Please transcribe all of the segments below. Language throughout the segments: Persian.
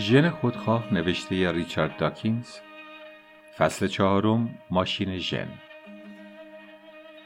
ژن خودخواه نوشته ریچارد داکینز. فصل چهارم ماشین ژن.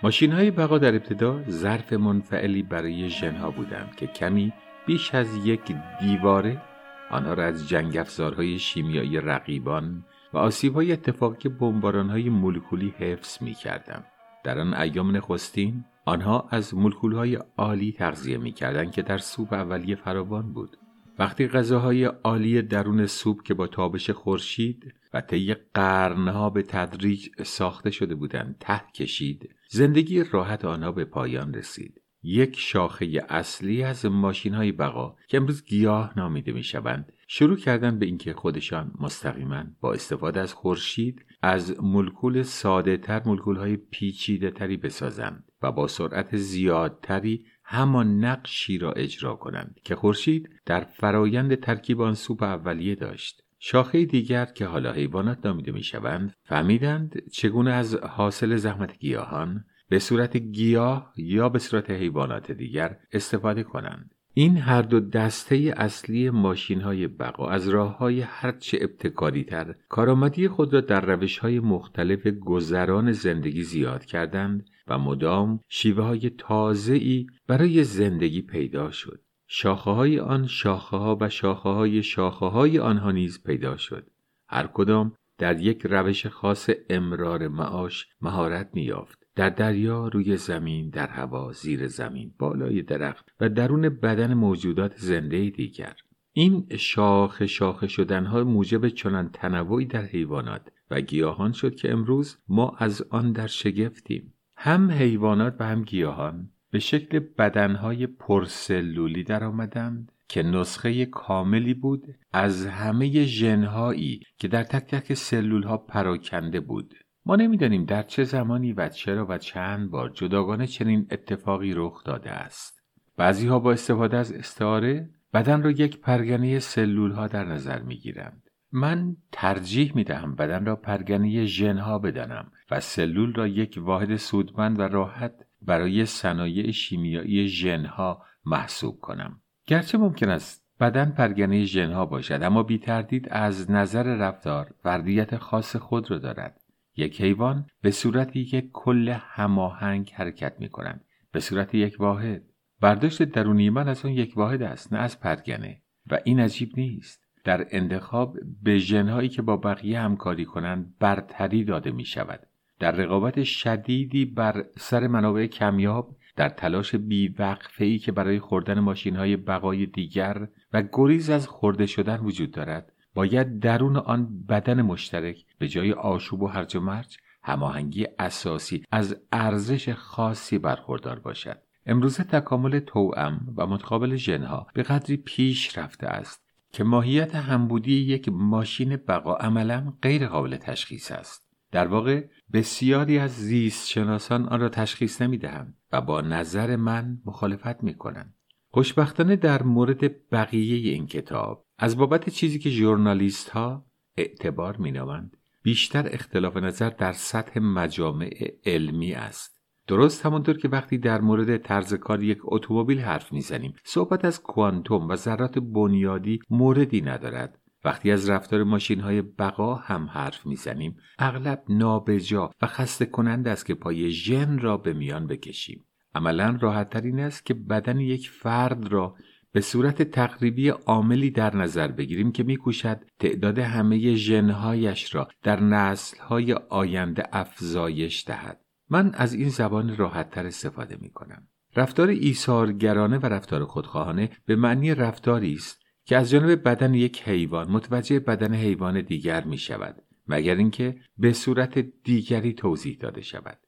ماشین های بقا در ابتدا ظرف منفعلی برای ژن ها بودند که کمی بیش از یک دیواره آنها را از جنگ افزارهای شیمیایی رقیبان و آسیب های اتفاقی بمباران های مولکولی حفظ می کردن. در آن ایام نخستین آنها از مولکول های عالی تغذیه می کردن که در سوپ اولیه فراوان بود. وقتی غذاهای عالی درون سوپ که با تابش خورشید و طی قرنها به تدریج ساخته شده بودند ته کشید زندگی راحت آنها به پایان رسید. یک شاخه اصلی از ماشین های بقا که امروز گیاه نامیده می شوند شروع کردن به اینکه خودشان مستقیما با استفاده از خورشید از ملکول ساده تر ملکول های پیچیده تری بسازند و با سرعت زیادتری همان نقشی را اجرا کنند که خورشید در فرایند ترکیب آن سوپ اولیه داشت. شاخه دیگر که حالا حیوانات نامیده می شوند فهمیدند چگونه از حاصل زحمت گیاهان به صورت گیاه یا به صورت حیوانات دیگر استفاده کنند. این هر دو دسته اصلی ماشین های بقا از راه های هرچه ابتکاری تر کارآمدی خود را در روش های مختلف گذران زندگی زیاد کردند و مدام شیوه های تازه ای برای زندگی پیدا شد. شاخه های آن شاخه ها و شاخه های شاخه های آنها نیز پیدا شد. هر کدام در یک روش خاص امرار معاش مهارت میافت. در دریا روی زمین در هوا زیر زمین بالای درخت و درون بدن موجودات زنده دیگر این شاخه شاخه شدنها موجب چنان تنوعی در حیوانات و گیاهان شد که امروز ما از آن در شگفتیم هم حیوانات و هم گیاهان به شکل بدنهای پرسلولی در آمدند که نسخه کاملی بود از همه ژنهایی که در تک تک سلول ها پراکنده بود. ما نمی‌دانیم در چه زمانی و چرا و چند بار جداگانه چنین اتفاقی رخ داده است. بعضی ها با استفاده از استعاره بدن را یک پرگنه سلول ها در نظر می گیرند من ترجیح می دهم بدن را پرگنه ژن ها بدانم. و سلول را یک واحد سودمند و راحت برای صنایع شیمیایی ژن ها محسوب کنم. گرچه ممکن است بدن پرگنه ژن ها باشد اما بی تردید از نظر رفتار فردیت خاص خود را دارد. یک حیوان به صورت یک کل هماهنگ حرکت می کنند به صورت یک واحد. برداشت درونی من از آن یک واحد است نه از پرگنه. و این عجیب نیست. در انتخاب به ژنهایی که با بقیه همکاری کنند برتری داده می شود در رقابت شدیدی بر سر منابع کمیاب در تلاش بیوقفه ای که برای خوردن ماشین های بقای دیگر و گریز از خورده شدن وجود دارد باید درون آن بدن مشترک به جای آشوب و هرج و مرج هماهنگی اساسی از ارزش خاصی برخوردار باشد. امروزه تکامل توأم و متقابل ژنها به قدری پیش رفته است که ماهیت همبودی یک ماشین بقا عملا غیر قابل تشخیص است. در واقع بسیاری از زیست شناسان آن را تشخیص نمی دهند و با نظر من مخالفت می کنند خوشبختانه در مورد بقیه این کتاب از بابت چیزی که ژورنالیست ها اعتبار مینامند بیشتر اختلاف نظر در سطح مجامع علمی است. درست همانطور که وقتی در مورد طرز کار یک اتومبیل حرف می‌زنیم صحبت از کوانتوم و ذرات بنیادی موردی ندارد. وقتی از رفتار ماشین های بقا هم حرف می‌زنیم اغلب نابجا و خسته کنند است که پای ژن را به میان بکشیم عملا راحتتر این است که بدن یک فرد را به صورت تقریبی عاملی در نظر بگیریم که میکوشد تعداد همه ژنهایش را در نسلهای آینده افزایش دهد من از این زبان راحتتر استفاده می کنم. رفتار ایثارگرانه و رفتار خودخواهانه به معنی رفتاری است که از جانب بدن یک حیوان متوجه بدن حیوان دیگر می شود مگر اینکه به صورت دیگری توضیح داده شود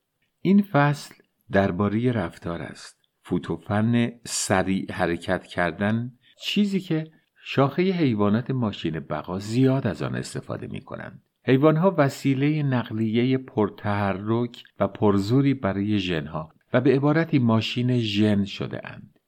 این فصل درباره رفتار است فوتوفن سریع حرکت کردن چیزی که شاخه حیوانات ماشین بقا زیاد از آن استفاده می کنند. حیوانها وسیله نقلیه پرتحرک و پرزوری برای ژنها و به عبارتی ماشین ژن شده اند.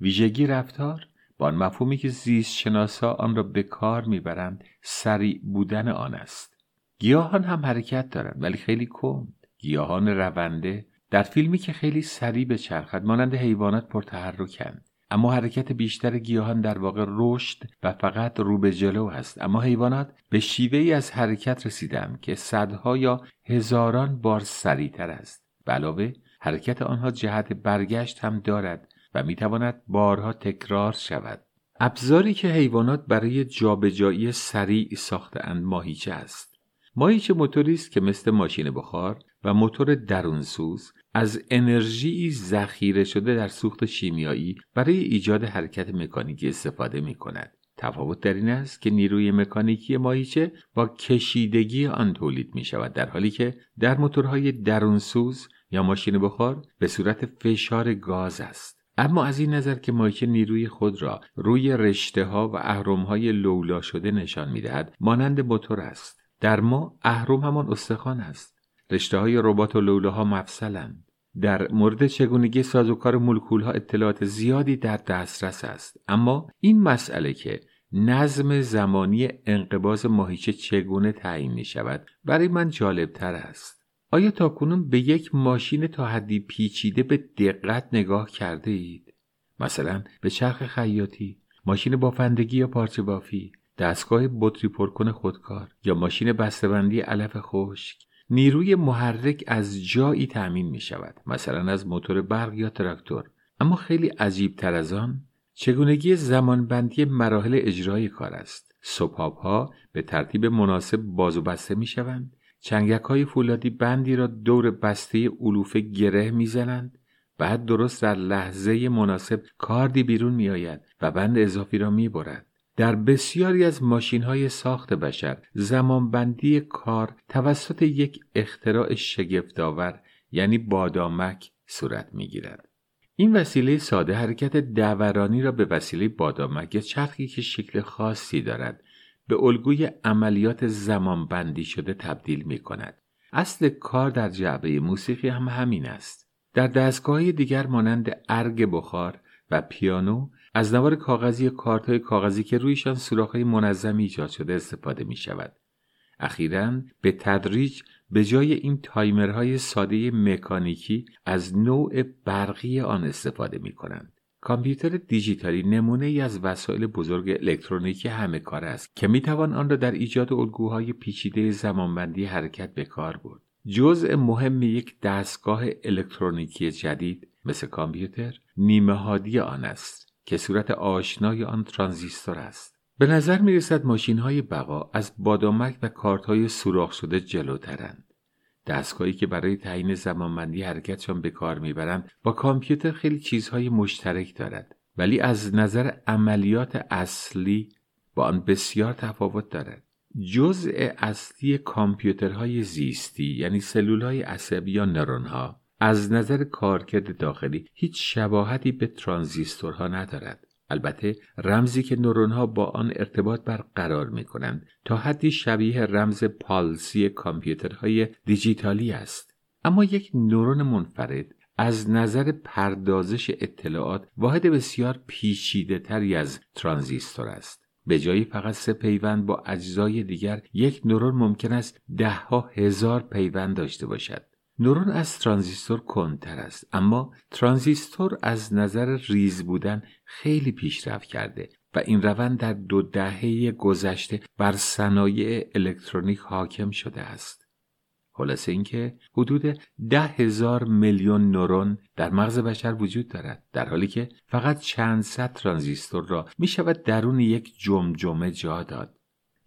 ویژگی رفتار با آن مفهومی که زیست شناسا آن را به کار می‌برند سریع بودن آن است. گیاهان هم حرکت دارند ولی خیلی کند. گیاهان رونده در فیلمی که خیلی سریع به چرخد مانند حیوانات پرتحرکند اما حرکت بیشتر گیاهان در واقع رشد و فقط رو به جلو است اما حیوانات به شیوه ای از حرکت رسیدند که صدها یا هزاران بار سریعتر است علاوه حرکت آنها جهت برگشت هم دارد و می‌تواند بارها تکرار شود ابزاری که حیوانات برای جابجایی سریع ساختهاند ماهیچه است ماهیچه موتوری است که مثل ماشین بخار و موتور درونسوز از انرژی ذخیره شده در سوخت شیمیایی برای ایجاد حرکت مکانیکی استفاده می کند. تفاوت در این است که نیروی مکانیکی ماهیچه با کشیدگی آن تولید می شود در حالی که در موتورهای درونسوز یا ماشین بخار به صورت فشار گاز است. اما از این نظر که ماهیچه نیروی خود را روی رشته ها و اهرم های لولا شده نشان می دهد مانند موتور است. در ما اهرم همان استخوان است. رشته های ربات و لولاها مفصلند. در مورد چگونگی سازوکار مولکول ها اطلاعات زیادی در دسترس است اما این مسئله که نظم زمانی انقباز ماهیچه چگونه تعیین می شود برای من جالب تر است آیا تا کنون به یک ماشین تا حدی پیچیده به دقت نگاه کرده اید؟ مثلا به چرخ خیاطی، ماشین بافندگی یا پارچه بافی، دستگاه بطری پرکن خودکار یا ماشین بسته‌بندی علف خشک؟ نیروی محرک از جایی تأمین می شود مثلا از موتور برق یا تراکتور. اما خیلی عجیب تر از آن چگونگی زمانبندی مراحل اجرای کار است. سپاب ها به ترتیب مناسب باز و بسته می شوند چنگک های فولادی بندی را دور بسته علوفه گره می زنند بعد درست در لحظه مناسب کاردی بیرون می آید و بند اضافی را می برد. در بسیاری از ماشین های ساخت بشر زمانبندی کار توسط یک اختراع شگفتآور یعنی بادامک صورت می گیرد. این وسیله ساده حرکت دورانی را به وسیله بادامک یا چرخی که شکل خاصی دارد به الگوی عملیات زمانبندی شده تبدیل می کند. اصل کار در جعبه موسیقی هم همین است. در دستگاه دیگر مانند ارگ بخار و پیانو از نوار کاغذی کارت کاغذی که رویشان های منظمی ایجاد شده استفاده می شود. اخیرا به تدریج به جای این تایمرهای ساده مکانیکی از نوع برقی آن استفاده می کنند. کامپیوتر دیجیتالی نمونه ای از وسایل بزرگ الکترونیکی همه کار است که می توان آن را در ایجاد الگوهای پیچیده زمانبندی حرکت به کار برد. جزء مهم یک دستگاه الکترونیکی جدید مثل کامپیوتر نیمه هادی آن است که صورت آشنای آن ترانزیستور است به نظر می رسد ماشین های بقا از بادامک و کارت های سوراخ شده جلوترند دستگاهی که برای تعیین زمانبندی حرکتشان به کار می‌برند با کامپیوتر خیلی چیزهای مشترک دارد. ولی از نظر عملیات اصلی با آن بسیار تفاوت دارد. جزء اصلی کامپیوترهای زیستی یعنی سلول های عصبی یا نرون ها از نظر کارکرد داخلی هیچ شباهتی به ترانزیستورها ندارد. البته رمزی که نورونها با آن ارتباط برقرار می کنند تا حدی شبیه رمز پالسی کامپیوترهای دیجیتالی است. اما یک نورون منفرد از نظر پردازش اطلاعات واحد بسیار پیچیده تری از ترانزیستور است. به جایی فقط سه پیوند با اجزای دیگر یک نورون ممکن است دهها هزار پیوند داشته باشد. نورون از ترانزیستور کنتر است اما ترانزیستور از نظر ریز بودن خیلی پیشرفت کرده و این روند در دو دهه گذشته بر صنایع الکترونیک حاکم شده است. خلاصه اینکه حدود ده هزار میلیون نورون در مغز بشر وجود دارد در حالی که فقط چند صد ترانزیستور را می شود درون یک جمجمه جا داد.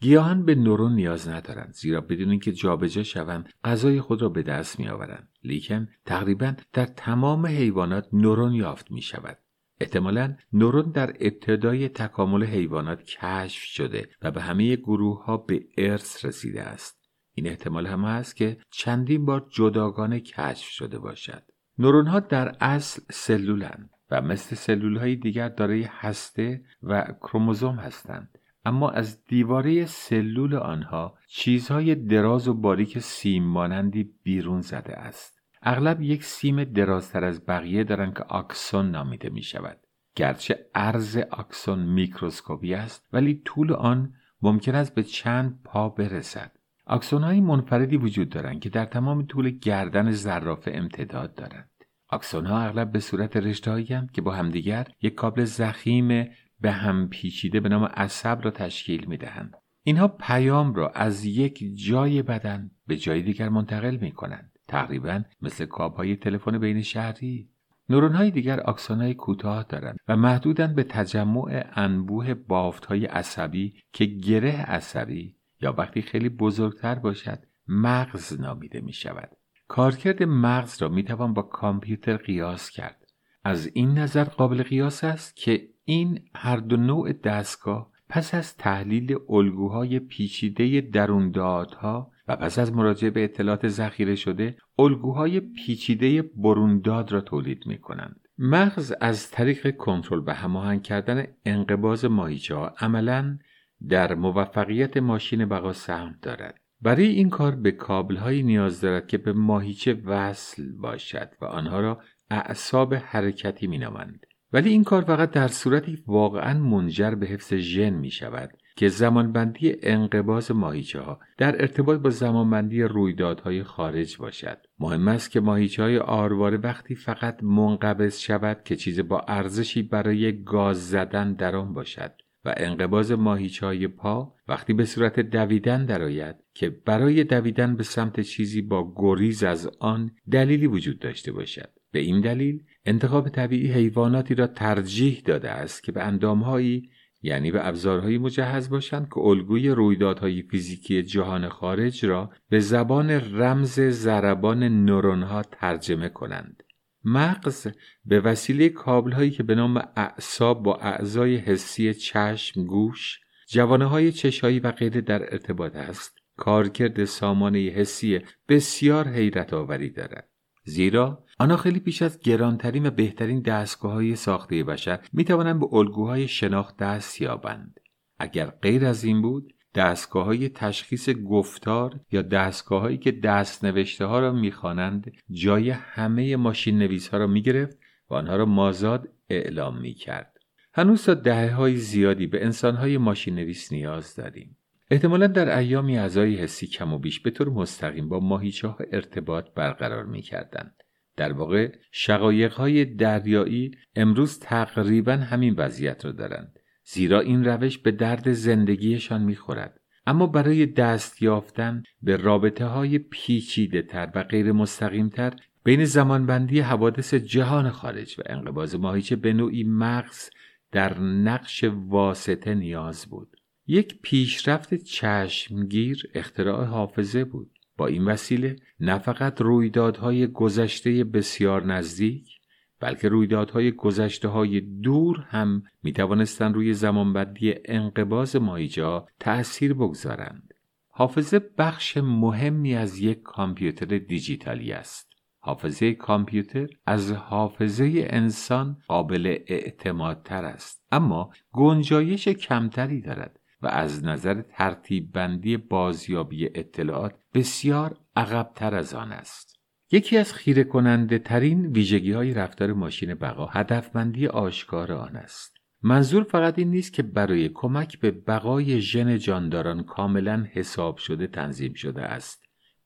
گیاهان به نورون نیاز ندارند زیرا بدون اینکه جابجا شوند غذای خود را به دست میآورند. لیکن تقریبا در تمام حیوانات نورون یافت می شود احتمالا نورون در ابتدای تکامل حیوانات کشف شده و به همه گروه ها به ارث رسیده است. این احتمال هم هست که چندین بار جداگانه کشف شده باشد. نورون ها در اصل سلولند و مثل سلول های دیگر دارای هسته و کروموزوم هستند. اما از دیواره سلول آنها چیزهای دراز و باریک سیم مانندی بیرون زده است. اغلب یک سیم درازتر از بقیه دارند که آکسون نامیده می شود گرچه عرض آکسون میکروسکوپی است ولی طول آن ممکن است به چند پا برسد. آکسون های منفردی وجود دارند که در تمام طول گردن زرافه امتداد دارند. آکسون ها اغلب به صورت رشته که با همدیگر یک کابل زخیم به هم پیچیده به نام عصب را تشکیل می دهند. اینها پیام را از یک جای بدن به جای دیگر منتقل می کنند. تقریبا مثل کاب های تلفن بین شهری. نورون های دیگر آکسون های کوتاه دارند و محدودند به تجمع انبوه بافت های عصبی که گره عصبی یا وقتی خیلی بزرگتر باشد مغز نامیده می شود. کارکرد مغز را می توان با کامپیوتر قیاس کرد. از این نظر قابل قیاس است که این هر دو نوع دستگاه پس از تحلیل الگوهای پیچیده دروندادها و پس از مراجعه به اطلاعات ذخیره شده الگوهای پیچیده برونداد را تولید می کنند. مغز از طریق کنترل و هماهنگ کردن انقباز ماهیچه ها عملا در موفقیت ماشین بقا سهم دارد. برای این کار به کابل نیاز دارد که به ماهیچه وصل باشد و آنها را اعصاب حرکتی می نامند. ولی این کار فقط در صورتی واقعا منجر به حفظ ژن می شود که زمانبندی انقباز ماهیچه ها در ارتباط با زمانبندی رویدادهای خارج باشد مهم است که ماهیچه های آرواره وقتی فقط منقبض شود که چیز با ارزشی برای گاز زدن در آن باشد و انقباز ماهیچه های پا وقتی به صورت دویدن درآید که برای دویدن به سمت چیزی با گریز از آن دلیلی وجود داشته باشد به این دلیل انتخاب طبیعی حیواناتی را ترجیح داده است که به اندامهایی یعنی به ابزارهایی مجهز باشند که الگوی رویدادهای فیزیکی جهان خارج را به زبان رمز ضربان نورونها ترجمه کنند. مغز به وسیله کابل هایی که به نام اعصاب با اعضای حسی چشم، گوش، جوانه های چشایی و غیره در ارتباط است کارکرد سامانه حسی بسیار حیرت آوری دارد. زیرا آنها خیلی پیش از گرانترین و بهترین دستگاه های ساخته بشر می توانند به الگوهای شناخت دست یابند اگر غیر از این بود دستگاه های تشخیص گفتار یا دستگاه هایی که دست نوشته ها را می‌خوانند جای همه ماشین نویس ها را می گرفت و آنها را مازاد اعلام می کرد. هنوز تا دهه های زیادی به انسان های ماشین نویس نیاز داریم. احتمالا در ایامی اعضای حسی کم و بیش به طور مستقیم با ماهیچه ارتباط برقرار می کردند. در واقع شقایق های دریایی امروز تقریبا همین وضعیت را دارند. زیرا این روش به درد زندگیشان می‌خورد. اما برای دست یافتن به رابطه های پیچیده تر و غیر مستقیم تر بین زمانبندی حوادث جهان خارج و انقباز ماهیچه به نوعی مغز در نقش واسطه نیاز بود. یک پیشرفت چشمگیر اختراع حافظه بود. با این وسیله نه فقط رویدادهای گذشته بسیار نزدیک بلکه رویدادهای گذشته های دور هم می توانستند روی زمانبندی انقباز مایجا تأثیر بگذارند. حافظه بخش مهمی از یک کامپیوتر دیجیتالی است. حافظه کامپیوتر از حافظه انسان قابل اعتمادتر است اما گنجایش کمتری دارد و از نظر ترتیب بندی بازیابی اطلاعات بسیار عقبتر از آن است. یکی از خیره کننده ترین ویژگی های رفتار ماشین بقا هدفمندی آشکار آن است. منظور فقط این نیست که برای کمک به بقای ژن جانداران کاملا حساب شده تنظیم شده است.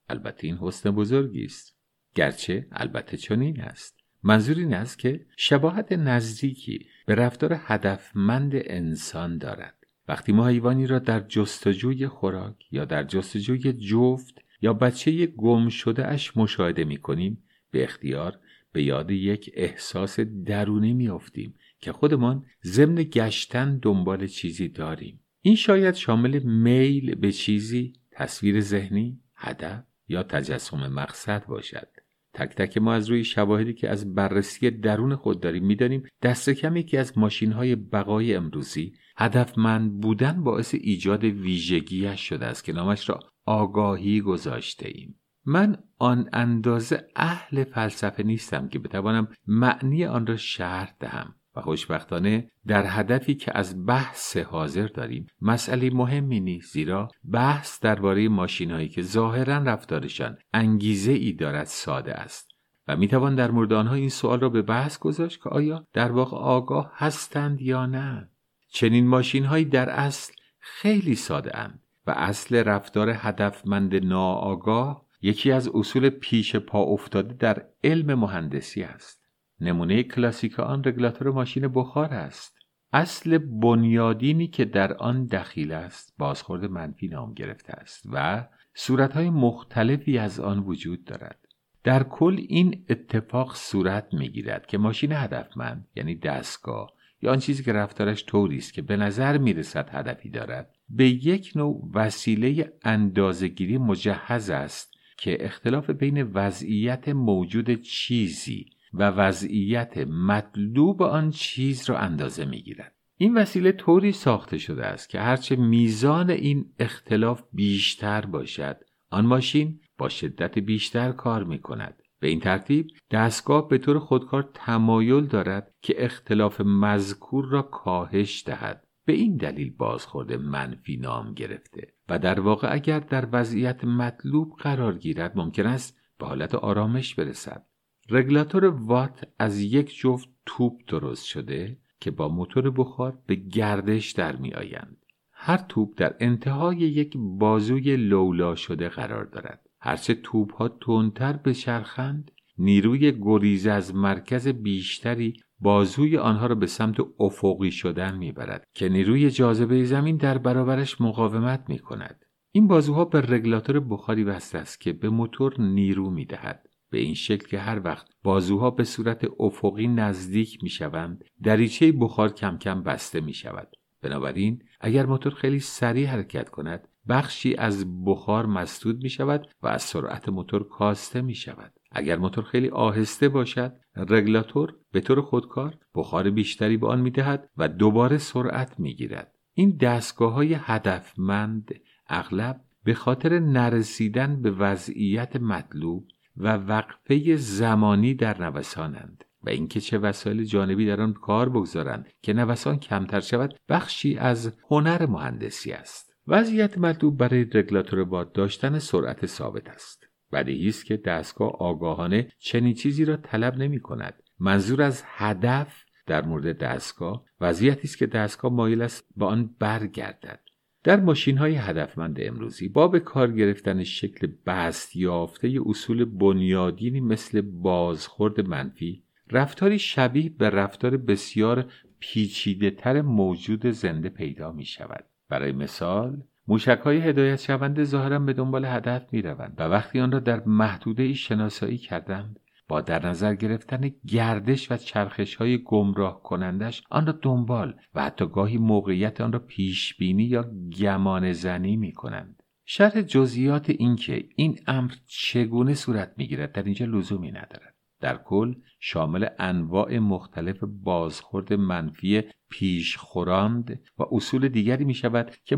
البته این حسن بزرگی است. گرچه البته چنین است. منظور این است که شباهت نزدیکی به رفتار هدفمند انسان دارد. وقتی ما حیوانی را در جستجوی خوراک یا در جستجوی جفت یا بچه گم شده اش مشاهده می کنیم به اختیار به یاد یک احساس درونی می افتیم که خودمان ضمن گشتن دنبال چیزی داریم. این شاید شامل میل به چیزی تصویر ذهنی هدف یا تجسم مقصد باشد. تک تک ما از روی شواهدی که از بررسی درون خود داریم می‌دانیم دست کم یکی از ماشین های بقای امروزی هدفمند بودن باعث ایجاد ویژگیش شده است که نامش را آگاهی گذاشته ایم. من آن اندازه اهل فلسفه نیستم که بتوانم معنی آن را شرح دهم و خوشبختانه در هدفی که از بحث حاضر داریم مسئله مهمی نیست زیرا بحث درباره ماشینهایی که ظاهرا رفتارشان انگیزه ای دارد ساده است. و می‌توان در مورد آنها این سوال را به بحث گذاشت که آیا در واقع آگاه هستند یا نه. چنین ماشین هایی در اصل خیلی ساده اند و اصل رفتار هدفمند ناآگاه یکی از اصول پیش پا افتاده در علم مهندسی است. نمونه کلاسیک آن رگولاتور ماشین بخار است. اصل بنیادینی که در آن دخیل است بازخورد منفی نام گرفته است و صورتهای مختلفی از آن وجود دارد. در کل این اتفاق صورت می‌گیرد که ماشین هدفمند یعنی دستگاه یا آن چیزی که رفتارش طوری است که به نظر می‌رسد هدفی دارد به یک نوع وسیله اندازهگیری مجهز است که اختلاف بین وضعیت موجود چیزی و وضعیت مطلوب آن چیز را اندازه می‌گیرد. این وسیله طوری ساخته شده است که هرچه میزان این اختلاف بیشتر باشد آن ماشین با شدت بیشتر کار می کند. به این ترتیب دستگاه به طور خودکار تمایل دارد که اختلاف مذکور را کاهش دهد. به این دلیل بازخورد منفی نام گرفته و در واقع اگر در وضعیت مطلوب قرار گیرد ممکن است به حالت آرامش برسد. رگلاتور وات از یک جفت توپ درست شده که با موتور بخار به گردش در می آیند. هر توپ در انتهای یک بازوی لولا شده قرار دارد. هرچه توپ ها تندتر بچرخند نیروی گریز از مرکز بیشتری بازوی آنها را به سمت افقی شدن می‌برد که نیروی جاذبه زمین در برابرش مقاومت می کند. این بازوها به رگلاتور بخاری وصل است که به موتور نیرو می دهد. به این شکل که هر وقت بازوها به صورت افقی نزدیک می شوند دریچه بخار کم کم بسته می شود. بنابراین اگر موتور خیلی سریع حرکت کند بخشی از بخار مسدود می شود و از سرعت موتور کاسته می شود. اگر موتور خیلی آهسته باشد رگلاتور به طور خودکار بخار بیشتری به آن می دهد و دوباره سرعت می گیرد. این دستگاه های هدفمند اغلب به خاطر نرسیدن به وضعیت مطلوب و وقفه زمانی در نوسانند و اینکه چه وسایل جانبی در آن کار بگذارند که نوسان کمتر شود بخشی از هنر مهندسی است. وضعیت مطلوب برای رگلاتور باد داشتن سرعت ثابت است. بدیهی است که دستگاه آگاهانه چنین چیزی را طلب نمی کند. منظور از هدف در مورد دستگاه وضعیتی است که دستگاه مایل است به آن برگردد. در ماشین های هدفمند امروزی با به کار گرفتن شکل بست یافته اصول بنیادینی مثل بازخورد منفی رفتاری شبیه به رفتار بسیار پیچیده تر موجود زنده پیدا می شود. برای مثال موشک های هدایت شونده ظاهرا به دنبال هدف می روند و وقتی آن را در محدوده شناسایی کردند با در نظر گرفتن گردش و چرخش های گمراه کنندش آن را دنبال و حتی گاهی موقعیت آن را پیش بینی یا گمان زنی می کنند. شرح جزئیات اینکه این امر چگونه صورت می گیرد در اینجا لزومی ندارد. در کل شامل انواع مختلف بازخورد منفی پیش خوراند و اصول دیگری می شود که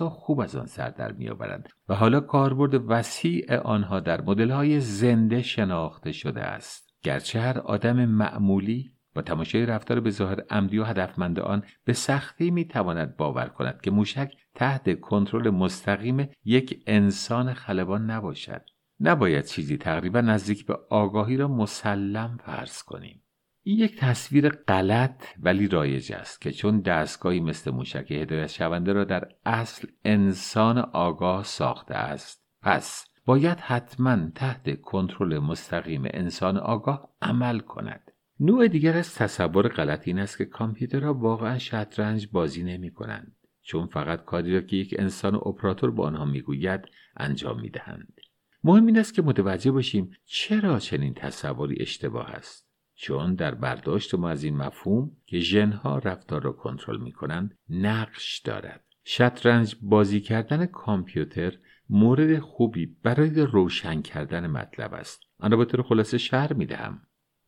ها خوب از آن سر در می آورند و حالا کاربرد وسیع آنها در مدل های زنده شناخته شده است. گرچه هر آدم معمولی با تماشای رفتار به ظاهر عمدی و هدفمند آن به سختی می تواند باور کند که موشک تحت کنترل مستقیم یک انسان خلبان نباشد. نباید چیزی تقریبا نزدیک به آگاهی را مسلم فرض کنیم. این یک تصویر غلط ولی رایج است که چون دستگاهی مثل موشک هدایت شونده را در اصل انسان آگاه ساخته است پس باید حتما تحت کنترل مستقیم انسان آگاه عمل کند. نوع دیگر از تصور غلط این است که کامپیوترها واقعا شطرنج بازی نمی کنند چون فقط کاری را که یک انسان اپراتور با آنها می‌گوید انجام می‌دهند مهم این است که متوجه باشیم چرا چنین تصوری اشتباه است. چون در برداشت ما از این مفهوم که ژنها رفتار را کنترل می کنند نقش دارد. شطرنج بازی کردن کامپیوتر مورد خوبی برای روشن کردن مطلب است. آن را به طور خلاصه شهر می دهم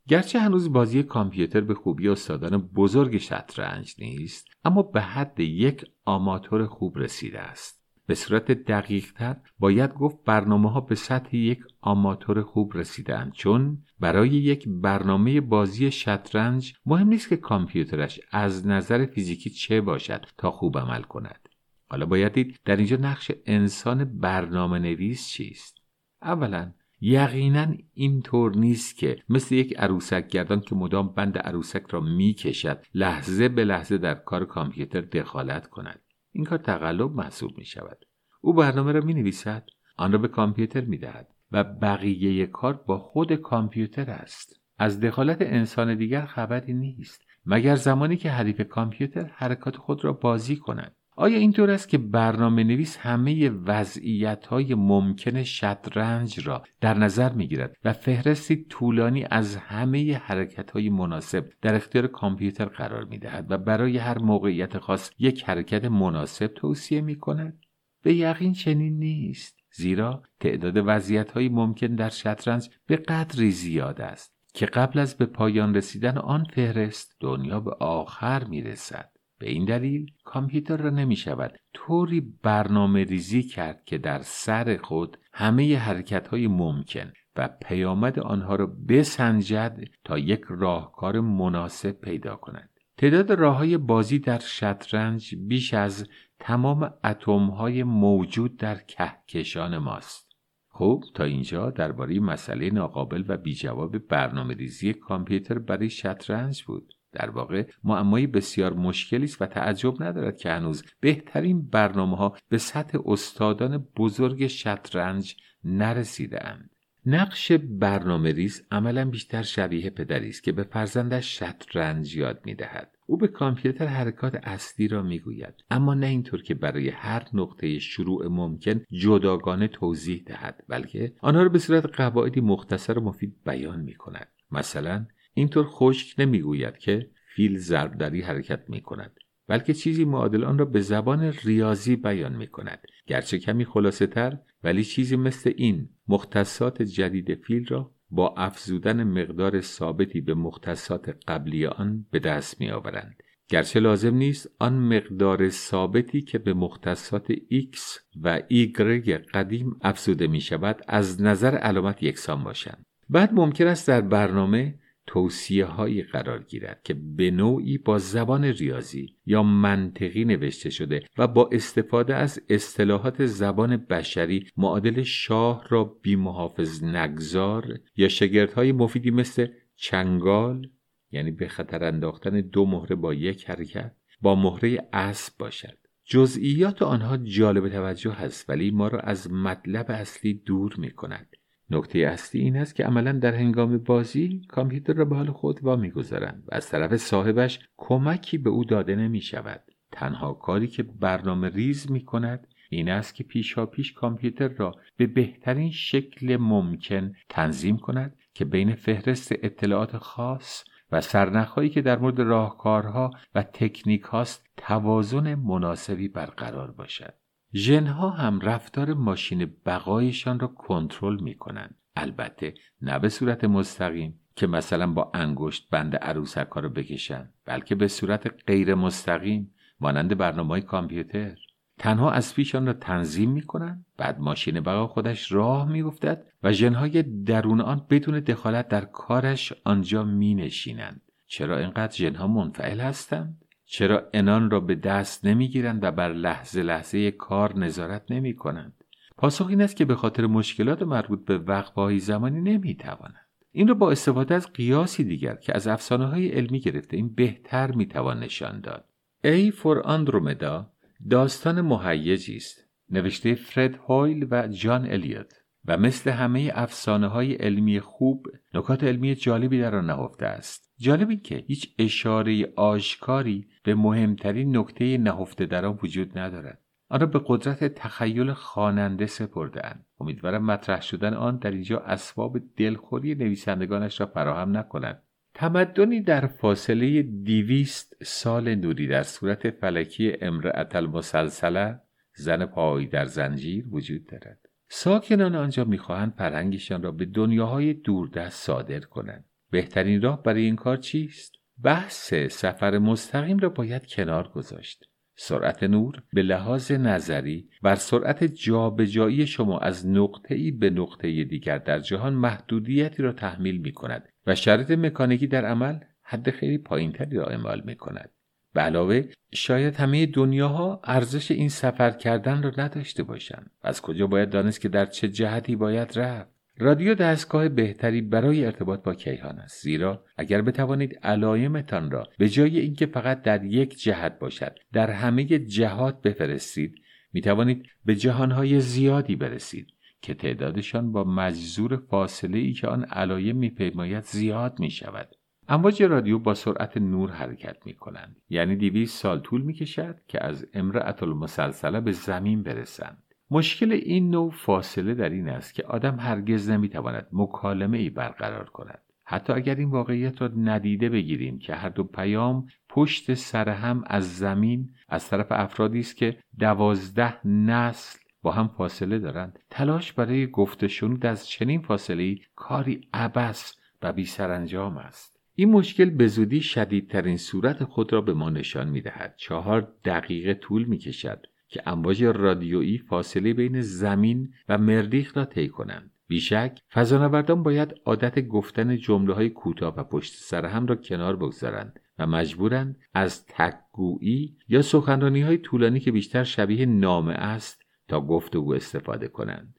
گرچه هنوز بازی کامپیوتر به خوبی استادان بزرگ شطرنج نیست اما به حد یک آماتور خوب رسیده است. به صورت دقیق تر باید گفت برنامه ها به سطح یک آماتور خوب رسیدن چون برای یک برنامه بازی شطرنج مهم نیست که کامپیوترش از نظر فیزیکی چه باشد تا خوب عمل کند. حالا باید دید در اینجا نقش انسان برنامه نویس چیست؟ اولا یقینا اینطور نیست که مثل یک عروسک گردان که مدام بند عروسک را می‌کشد لحظه به لحظه در کار کامپیوتر دخالت کند. این کار تقلب محسوب می شود او برنامه را می نویسد آن را به کامپیوتر می دهد و بقیه کار با خود کامپیوتر است. از دخالت انسان دیگر خبری نیست مگر زمانی که حریف کامپیوتر حرکات خود را بازی کند. آیا اینطور است که برنامه نویس همه وضعیت های ممکن شطرنج را در نظر می گیرد و فهرستی طولانی از همه حرکت های مناسب در اختیار کامپیوتر قرار می دهد و برای هر موقعیت خاص یک حرکت مناسب توصیه می کند؟ به یقین چنین نیست زیرا تعداد وضعیت های ممکن در شطرنج به قدری زیاد است که قبل از به پایان رسیدن آن فهرست دنیا به آخر می رسد. به این دلیل کامپیوتر را نمی شود طوری برنامه ریزی کرد که در سر خود همه حرکت های ممکن و پیامد آنها را بسنجد تا یک راهکار مناسب پیدا کند. تعداد راه های بازی در شطرنج بیش از تمام اتم های موجود در کهکشان ماست. خب تا اینجا درباره مسئله ناقابل و بیجواب برنامه ریزی کامپیوتر برای شطرنج بود. در واقع معمایی بسیار مشکلی است و تعجب ندارد که هنوز بهترین برنامه ها به سطح استادان بزرگ شطرنج نرسیدند. نقش برنامه ریز عملا بیشتر شبیه پدری است که به فرزندش شطرنج یاد می دهد. او به کامپیوتر حرکات اصلی را می گوید اما نه اینطور که برای هر نقطه شروع ممکن جداگانه توضیح دهد بلکه آنها را به صورت قواعدی مختصر و مفید بیان می کند مثلا اینطور خشک نمی‌گوید که فیل ضربدری حرکت می کند بلکه چیزی معادل آن را به زبان ریاضی بیان می کند گرچه کمی خلاصه تر ولی چیزی مثل این مختصات جدید فیل را با افزودن مقدار ثابتی به مختصات قبلی آن به دست می آورند گرچه لازم نیست آن مقدار ثابتی که به مختصات X و Y قدیم افزوده می شود از نظر علامت یکسان باشند. بعد ممکن است در برنامه توصیه هایی قرار گیرد که به نوعی با زبان ریاضی یا منطقی نوشته شده و با استفاده از اصطلاحات زبان بشری معادل شاه را بیمحافظ نگذار یا شگردهای مفیدی مثل چنگال یعنی به خطر انداختن دو مهره با یک حرکت با مهره اسب باشد. جزئیات آنها جالب توجه هست ولی ما را از مطلب اصلی دور می کند نکته اصلی این است که عملا در هنگام بازی کامپیوتر را به حال خود وا می‌گذارند و از طرف صاحبش کمکی به او داده نمی شود تنها کاری که برنامه ریز می کند این است که پیشا پیش کامپیوتر را به بهترین شکل ممکن تنظیم کند که بین فهرست اطلاعات خاص و سرنخهایی که در مورد راهکارها و تکنیک هاست توازن مناسبی برقرار باشد. ژنها هم رفتار ماشین بقایشان را کنترل می کنند. البته نه به صورت مستقیم که مثلا با انگشت بند عروسک ها رو بکشن بلکه به صورت غیر مستقیم مانند برنامه کامپیوتر. تنها از پیشان را تنظیم می کنند بعد ماشین بقا خودش راه می افتد و ژنهای درون آن بدون دخالت در کارش آنجا می نشینند چرا اینقدر ژنها منفعل هستند؟ چرا انان را به دست نمی‌گیرند و بر لحظه لحظه کار نظارت نمی کنند؟ پاسخ این است که به خاطر مشکلات مربوط به وقفه زمانی نمی توانند. این را با استفاده از قیاسی دیگر که از افسانه های علمی گرفته این بهتر می توان نشان داد. ای فور آندرومدا داستان مهیجی است نوشته فرد هویل و جان الیوت و مثل همه افسانه های علمی خوب نکات علمی جالبی در آن نهفته است. جالبی که هیچ اشاره آشکاری به مهمترین نکته نهفته در آن وجود ندارد. آن را به قدرت تخیل خواننده سپردهاند. امیدوارم مطرح شدن آن در اینجا اسباب دلخوری نویسندگانش را فراهم نکند. تمدنی در فاصله دیویست سال نوری در صورت فلکی امرأت المسلسله زن پای در زنجیر وجود دارد. ساکنان آنجا می‌خواهند فرهنگشان را به دنیاهای دوردست صادر کنند. بهترین راه برای این کار چیست؟ بحث سفر مستقیم را باید کنار گذاشت. سرعت نور به لحاظ نظری بر سرعت جابجایی شما از نقطه ای به نقطه دیگر در جهان محدودیتی را تحمیل می کند و شرط مکانیکی در عمل حد خیلی پایینتری را اعمال می کند. به علاوه شاید همه دنیاها ارزش این سفر کردن را نداشته باشند از کجا باید دانست که در چه جهتی باید رفت؟ رادیو دستگاه بهتری برای ارتباط با کیهان است. زیرا اگر بتوانید علایمتان را به جای اینکه فقط در یک جهت باشد در همه جهات بفرستید می توانید به جهانهای زیادی برسید که تعدادشان با مجذور فاصله ای که آن علایه میپیماید زیاد می شود. امواج رادیو با سرعت نور حرکت می کنند یعنی دیویس سال طول می کشد که از امرأت المسلسله به زمین برسند. مشکل این نوع فاصله در این است که آدم هرگز نمی‌تواند مکالمه ای برقرار کند. حتی اگر این واقعیت را ندیده بگیریم که هر دو پیام پشت سر هم از زمین از طرف افرادی است که دوازده نسل با هم فاصله دارند. تلاش برای گفت شنود از چنین فاصله کاری عبس و بی سرانجام است. این مشکل به زودی شدیدترین صورت خود را به ما نشان می دهد. چهار دقیقه طول می کشد که امواج رادیویی فاصله بین زمین و مریخ را طی کنند. بیشک فضانوردان باید عادت گفتن جمله های کوتاه و پشت سر هم را کنار بگذارند و مجبورند از تکگویی یا سخنرانی های طولانی که بیشتر شبیه نامه است تا گفتگو استفاده کنند.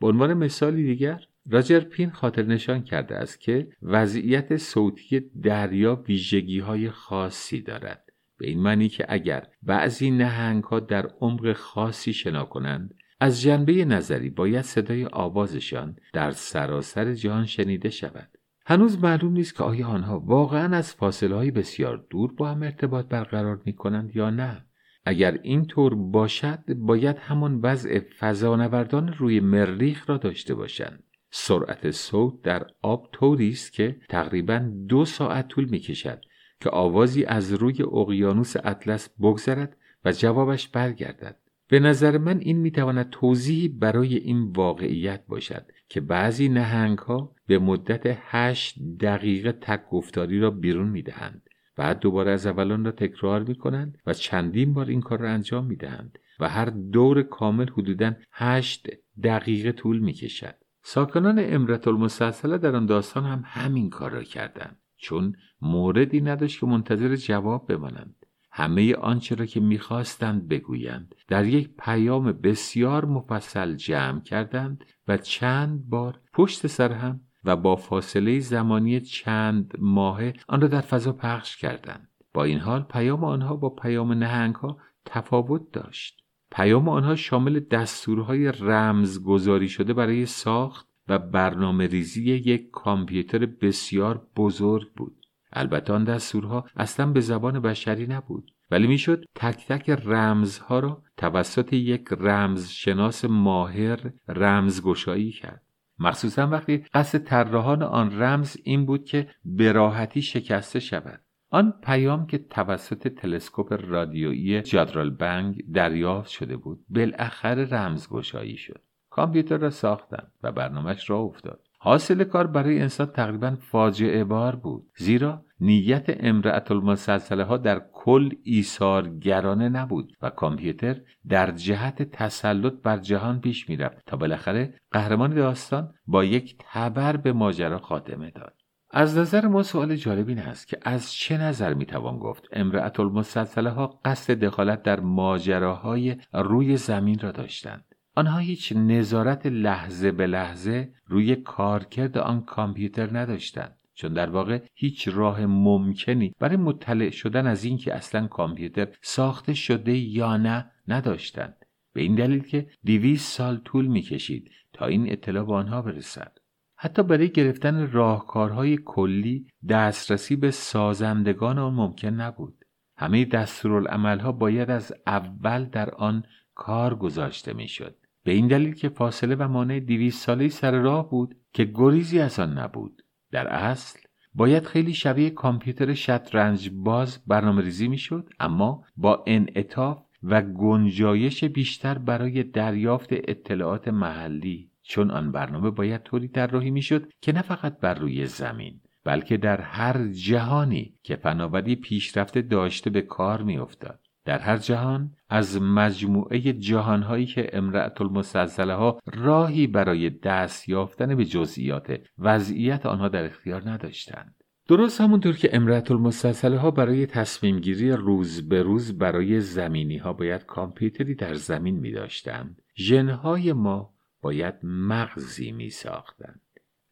به عنوان مثالی دیگر راجر پین خاطر نشان کرده است که وضعیت صوتی دریا ویژگی های خاصی دارد. به این معنی که اگر بعضی نهنگ ها در عمق خاصی شنا کنند از جنبه نظری باید صدای آوازشان در سراسر جهان شنیده شود. هنوز معلوم نیست که آیا آنها واقعا از فاصله های بسیار دور با هم ارتباط برقرار می کنند یا نه. اگر این طور باشد باید همان وضع فضانوردان روی مریخ را داشته باشند. سرعت صوت در آب طوری است که تقریبا دو ساعت طول می کشد که آوازی از روی اقیانوس اطلس بگذرد و جوابش برگردد به نظر من این می‌تواند توضیحی برای این واقعیت باشد که بعضی نهنگ ها به مدت هشت دقیقه تک گفتاری را بیرون می‌دهند بعد دوباره از اولان را تکرار می کنند و چندین بار این کار را انجام می دهند و هر دور کامل حدودا هشت دقیقه طول می کشد. ساکنان امرت المسلسله در آن داستان هم همین کار را کردند چون موردی نداشت که منتظر جواب بمانند. همه آنچه را که می‌خواستند بگویند. در یک پیام بسیار مفصل جمع کردند و چند بار پشت سر هم و با فاصله زمانی چند ماهه آن را در فضا پخش کردند. با این حال پیام آنها با پیام نهنگ ها تفاوت داشت. پیام آنها شامل دستورهای رمزگذاری شده برای ساخت و برنامه ریزی یک کامپیوتر بسیار بزرگ بود. البته آن دستورها اصلا به زبان بشری نبود ولی می‌شد تک تک رمزها را توسط یک رمزشناس ماهر رمزگشایی کرد. مخصوصا وقتی قصد طراحان آن رمز این بود که به راحتی شکسته شود. آن پیام که توسط تلسکوپ رادیویی جادرال بنگ دریافت شده بود بالاخره رمزگشایی شد. کامپیوتر را ساختند و برنامهش را افتاد. حاصل کار برای انسان تقریبا فاجعه بار بود زیرا نیت امرأت المسلسله ها در کل ایثارگرانه نبود و کامپیوتر در جهت تسلط بر جهان پیش می‌رفت تا بالاخره قهرمان داستان با یک تبر به ماجرا خاتمه داد. از نظر ما سوال جالب این است که از چه نظر می‌توان گفت؟ امرأت المسلسله ها قصد دخالت در ماجراهای روی زمین را داشتند. آنها هیچ نظارت لحظه به لحظه روی کارکرد آن کامپیوتر نداشتند. چون در واقع هیچ راه ممکنی برای مطلع شدن از اینکه اصلا کامپیوتر ساخته شده یا نه نداشتند. به این دلیل که دیویس سال طول می‌کشید تا این اطلاع به آنها برسد. حتی برای گرفتن راهکارهای کلی دسترسی به سازندگان آن ممکن نبود. همه دستورالعملها باید از اول در آن کار گذاشته می‌شد. به این دلیل که فاصله و مانع دیویس ساله سر راه بود که گریزی از آن نبود. در اصل باید خیلی شبیه کامپیوتر شطرنج باز برنامه ریزی می شد اما با انعطاف و گنجایش بیشتر برای دریافت اطلاعات محلی. چون آن برنامه باید طوری طراحی می‌شد که نه فقط بر روی زمین بلکه در هر جهانی که فناوری پیشرفته داشته به کار میافتاد. در هر جهان از مجموعه جهانهایی که امرأت المسلسله ها راهی برای دست یافتن به جزئیات وضعیت آنها در اختیار نداشتند. درست همونطور که امرأت المسلسله ها برای تصمیم گیری روز به روز برای زمینی ها باید کامپیوتری در زمین می داشتند ژنهای ما باید مغزی می ساختند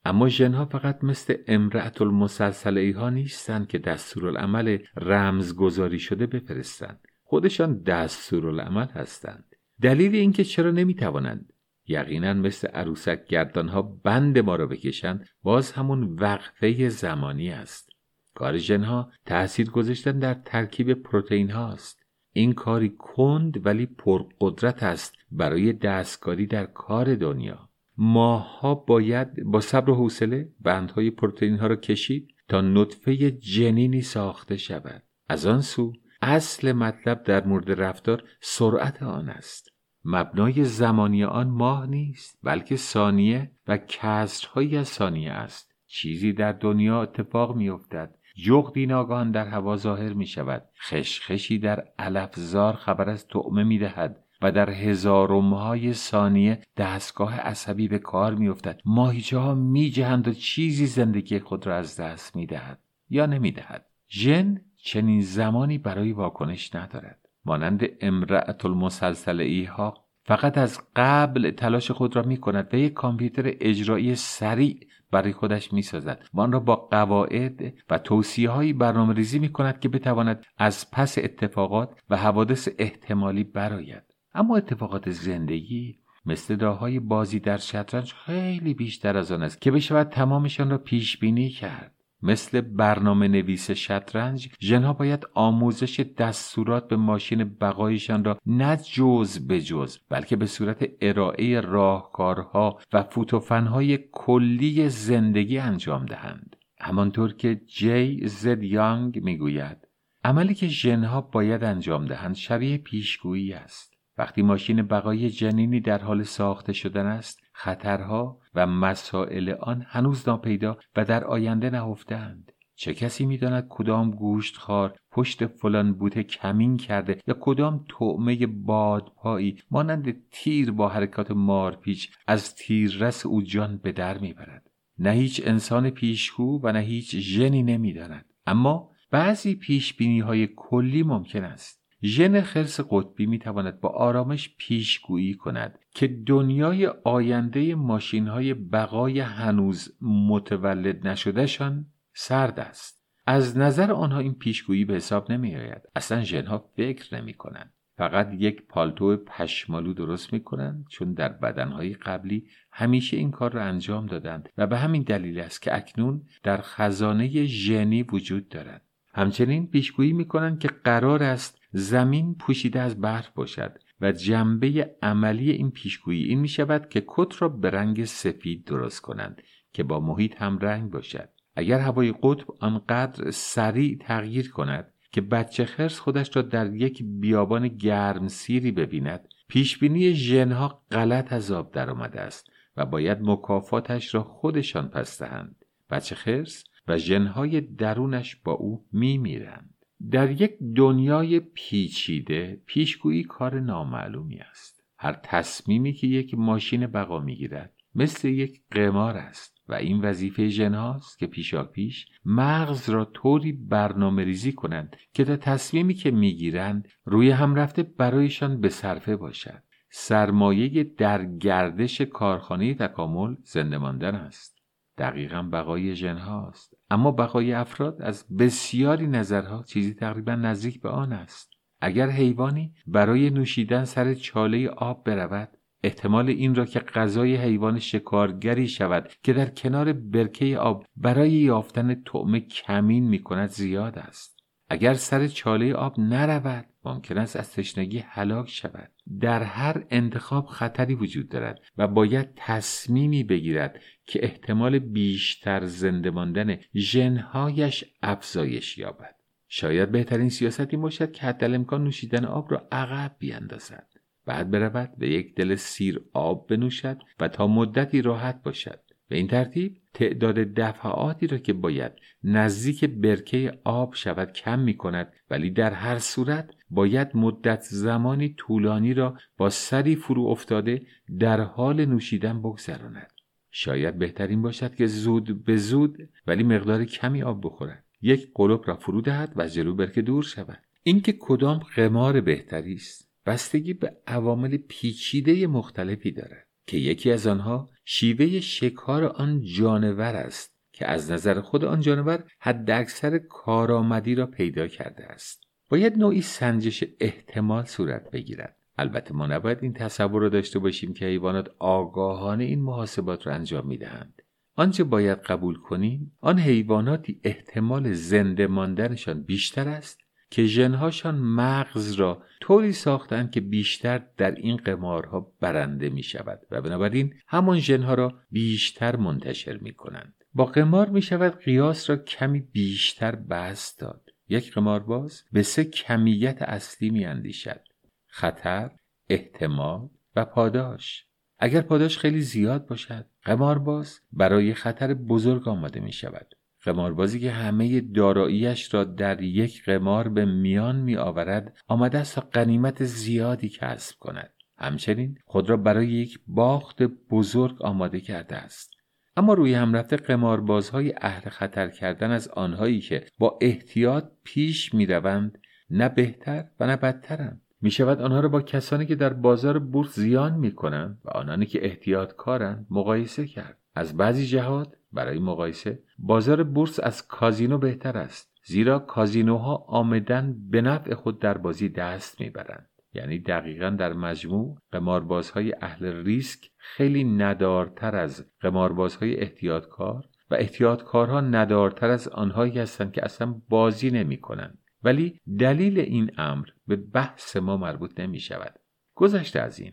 اما ژنها فقط مثل امرأت المسلسله ها نیستند که دستورالعمل رمزگذاری شده بفرستند. خودشان دستورالعمل هستند. دلیل اینکه چرا نمی‌توانند؟ یقینا مثل عروسک گردان ها بند ما را بکشند باز همون وقفه زمانی است. کار ژنها تأثیر گذاشتن در ترکیب پروتئین هاست. این کاری کند ولی پرقدرت است برای دستکاری در کار دنیا. ماها باید با صبر و حوصله بندهای پروتئین ها را کشید تا نطفه جنینی ساخته شود. از آن سو اصل مطلب در مورد رفتار سرعت آن است. مبنای زمانی آن ماه نیست بلکه ثانیه و کسرهایی از ثانیه است. چیزی در دنیا اتفاق میافتد. جغدی ناگهان در هوا ظاهر می شود خشخشی در علفزار خبر از تعمه می دهد و در هزارمهای ثانیه دستگاه عصبی به کار میافتد. ماهیچه ها می جهند و چیزی زندگی خود را از دست می دهد یا نمی دهد ژن چنین زمانی برای واکنش ندارد. مانند امرأت المسلسل ایها فقط از قبل تلاش خود را می کند و یک کامپیوتر اجرایی سریع برای خودش می سازد و آن را با قواعد و توصیه هایی برنامه ریزی می کند که بتواند از پس اتفاقات و حوادث احتمالی براید اما اتفاقات زندگی مثل داهای بازی در شطرنج خیلی بیشتر از آن است که بشود تمامشان را پیش بینی کرد. مثل برنامه نویس شطرنج ژنها باید آموزش دستورات به ماشین بقایشان را نه جز به جز بلکه به صورت ارائه راهکارها و فوتوفنهای کلی زندگی انجام دهند. همانطور که جی زد یانگ می‌گوید عملی که ژنها باید انجام دهند شبیه پیشگویی است. وقتی ماشین بقای جنینی در حال ساخته شدن است خطرها و مسائل آن هنوز ناپیدا و در آینده نهفتند چه کسی می‌داند کدام گوشتخوار پشت فلان بوته کمین کرده یا کدام طعمه بادپایی مانند تیر با حرکات مارپیچ از تیررس او جان به در می‌برد. نه هیچ انسان پیشگو و نه هیچ ژنی نمی‌داند. اما بعضی پیش های کلی ممکن است. ژن خرس قطبی می تواند با آرامش پیشگویی کند که دنیای آینده ماشین های بقای هنوز متولد نشدهشان سرد است. از نظر آنها این پیشگویی به حساب نمی آید اصلا ژنها فکر نمی کنند فقط یک پالتو پشمالو درست می کنند چون در بدنهای قبلی همیشه این کار را انجام دادند و به همین دلیل است که اکنون در خزانه ژنی وجود دارد. همچنین پیشگویی می کنند که قرار است زمین پوشیده از برف باشد و جنبه عملی این پیشگویی این می شود که کت را به رنگ سفید درست کنند که با محیط هم رنگ باشد. اگر هوای قطب آنقدر سریع تغییر کند که بچه خرس خودش را در یک بیابان گرم سیری ببیند پیشبینی ژنها غلط از آب درآمده است و باید مکافاتش را خودشان پس دهند. بچه خرس و ژنهای درونش با او میمیرند. در یک دنیای پیچیده پیشگویی کار نامعلومی است. هر تصمیمی که یک ماشین بقا می‌گیرد مثل یک قمار است و این وظیفه ژن هاست که پیشا پیش مغز را طوری برنامه ریزی کنند که تا تصمیمی که می‌گیرند روی هم رفته برایشان به صرفه باشد. سرمایه در گردش کارخانه تکامل زنده ماندن است. دقیقا بقای ژن هاست. اما بقای افراد از بسیاری نظرها چیزی تقریبا نزدیک به آن است. اگر حیوانی برای نوشیدن سر چاله آب برود احتمال این را که غذای حیوان شکارگری شود که در کنار برکه آب برای یافتن طعمه کمین می کند زیاد است. اگر سر چاله آب نرود ممکن است از تشنگی هلاک شود. در هر انتخاب خطری وجود دارد و باید تصمیمی بگیرد که احتمال بیشتر زنده ماندن ژنهایش افزایش یابد. شاید بهترین سیاست این باشد که حتی امکان نوشیدن آب را عقب بیاندازد. بعد برود به یک دل سیر آب بنوشد و تا مدتی راحت باشد. به این ترتیب تعداد دفعاتی را که باید نزدیک برکه آب شود کم می کند ولی در هر صورت باید مدت زمانی طولانی را با سری فرو افتاده در حال نوشیدن بگذراند. شاید بهترین باشد که زود به زود ولی مقدار کمی آب بخورد. یک قلوب را فرو دهد و جلو برکه دور شود. اینکه کدام قمار بهتری است بستگی به عوامل پیچیده مختلفی دارد. که یکی از آنها شیوه شکار آن جانور است که از نظر خود آن جانور حداکثر کارآمدی را پیدا کرده است. باید نوعی سنجش احتمال صورت بگیرد. البته ما نباید این تصور رو داشته باشیم که حیوانات آگاهانه این محاسبات رو انجام می‌دهند. آنچه باید قبول کنیم آن حیواناتی احتمال زنده ماندنشان بیشتر است که ژنهاشان مغز را طوری ساختند که بیشتر در این قمارها برنده می شود و بنابراین همان ژنها را بیشتر منتشر می کنند. با قمار می شود قیاس را کمی بیشتر بست داد. یک قمارباز به سه کمیت اصلی می اندیشد. خطر، احتمال و پاداش. اگر پاداش خیلی زیاد باشد قمارباز برای خطر بزرگ آماده می شود قماربازی که همه داراییش را در یک قمار به میان می آورد آمده است تا قنیمت زیادی کسب کند. همچنین خود را برای یک باخت بزرگ آماده کرده است. اما روی هم رفته قماربازهای اهل خطر کردن از آنهایی که با احتیاط پیش می روند نه بهتر و نه بدترند. می شود آنها را با کسانی که در بازار بورس زیان می کنند و آنانی که احتیاط کارند مقایسه کرد. از بعضی جهات برای مقایسه بازار بورس از کازینو بهتر است زیرا کازینوها آمدن به نفع خود در بازی دست می‌برند. یعنی دقیقا در مجموع قماربازهای اهل ریسک خیلی ندارتر از قماربازهای احتیاطکار و احتیاطکارها ندارتر از آنهایی هستند که اصلا بازی نمی کنند ولی دلیل این امر به بحث ما مربوط نمی شود گذشته از این.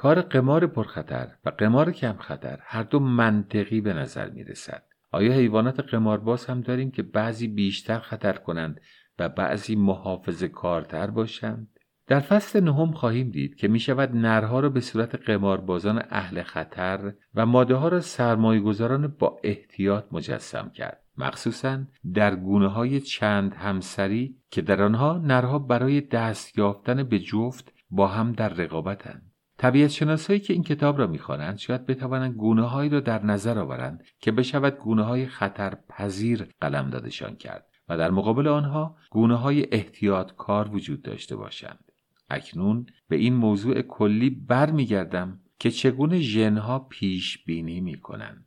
کار قمار پرخطر و قمار کم خطر هر دو منطقی به نظر می رسد. آیا حیوانات قمارباز هم داریم که بعضی بیشتر خطر کنند و بعضی محافظ کارتر باشند؟ در فصل نهم خواهیم دید که می شود نرها را به صورت قماربازان اهل خطر و ماده ها را سرمایه گذاران با احتیاط مجسم کرد. مخصوصا در گونه های چند همسری که در آنها نرها برای دست یافتن به جفت با هم در رقابتند. طبیعت شناسایی که این کتاب را می‌خوانند شاید بتوانند گونه هایی را در نظر آورند که بشود گونه های خطر پذیر قلم دادشان کرد و در مقابل آنها گونه احتیاط کار وجود داشته باشند. اکنون به این موضوع کلی برمیگردم که چگونه ژنها پیش بینی می کنند.